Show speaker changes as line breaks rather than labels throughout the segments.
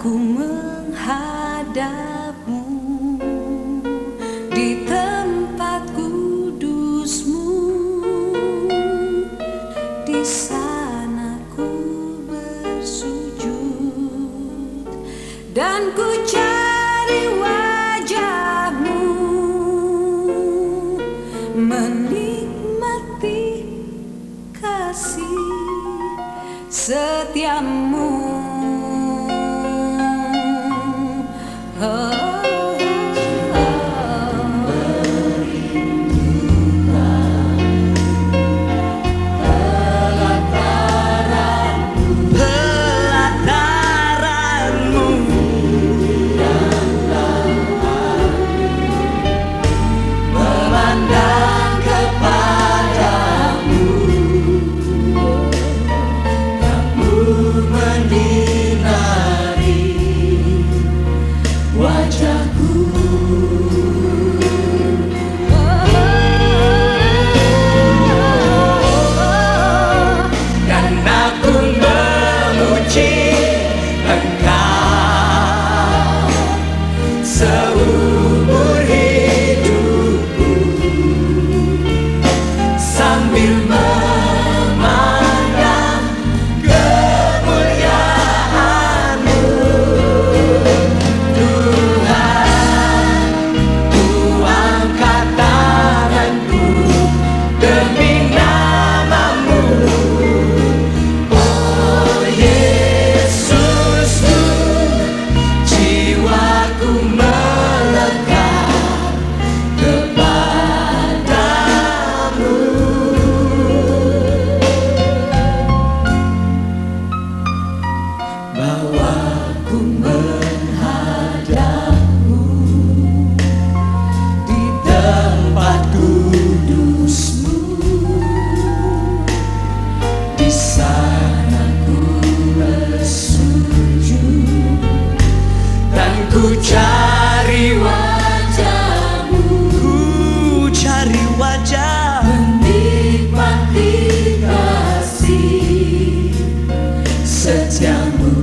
Aku menghadapmu di tempat kudusmu Di sana ku bersujud dan ku cari wajahmu. Menikmati kasih setiamu ku cari wajahmu. Ku cari wajah.
Menikmati kasih. Setiamu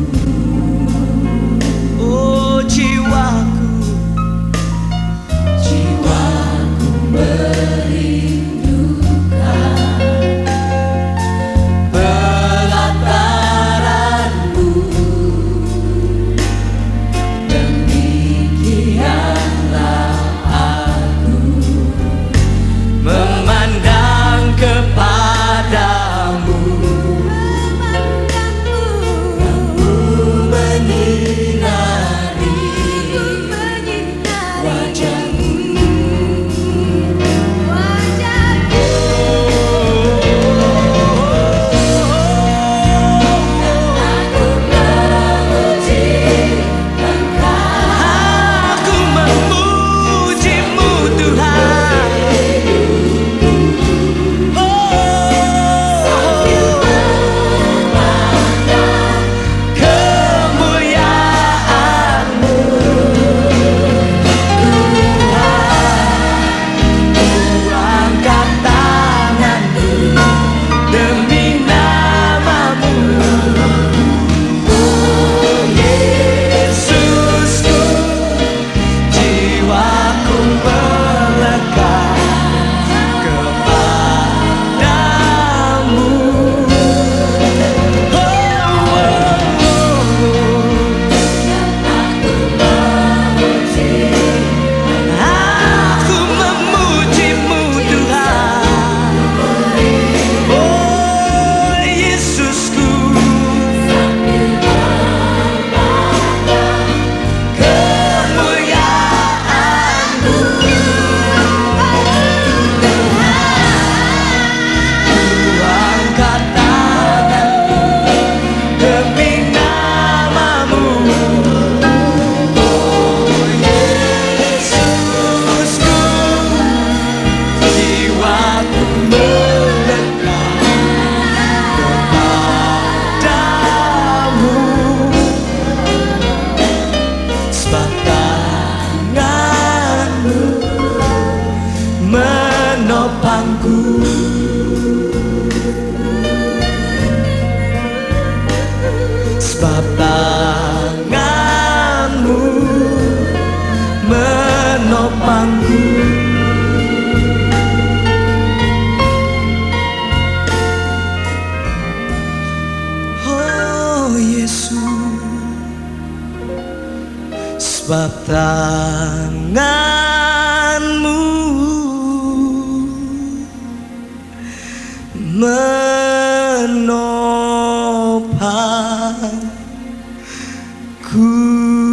tanganmu menopangku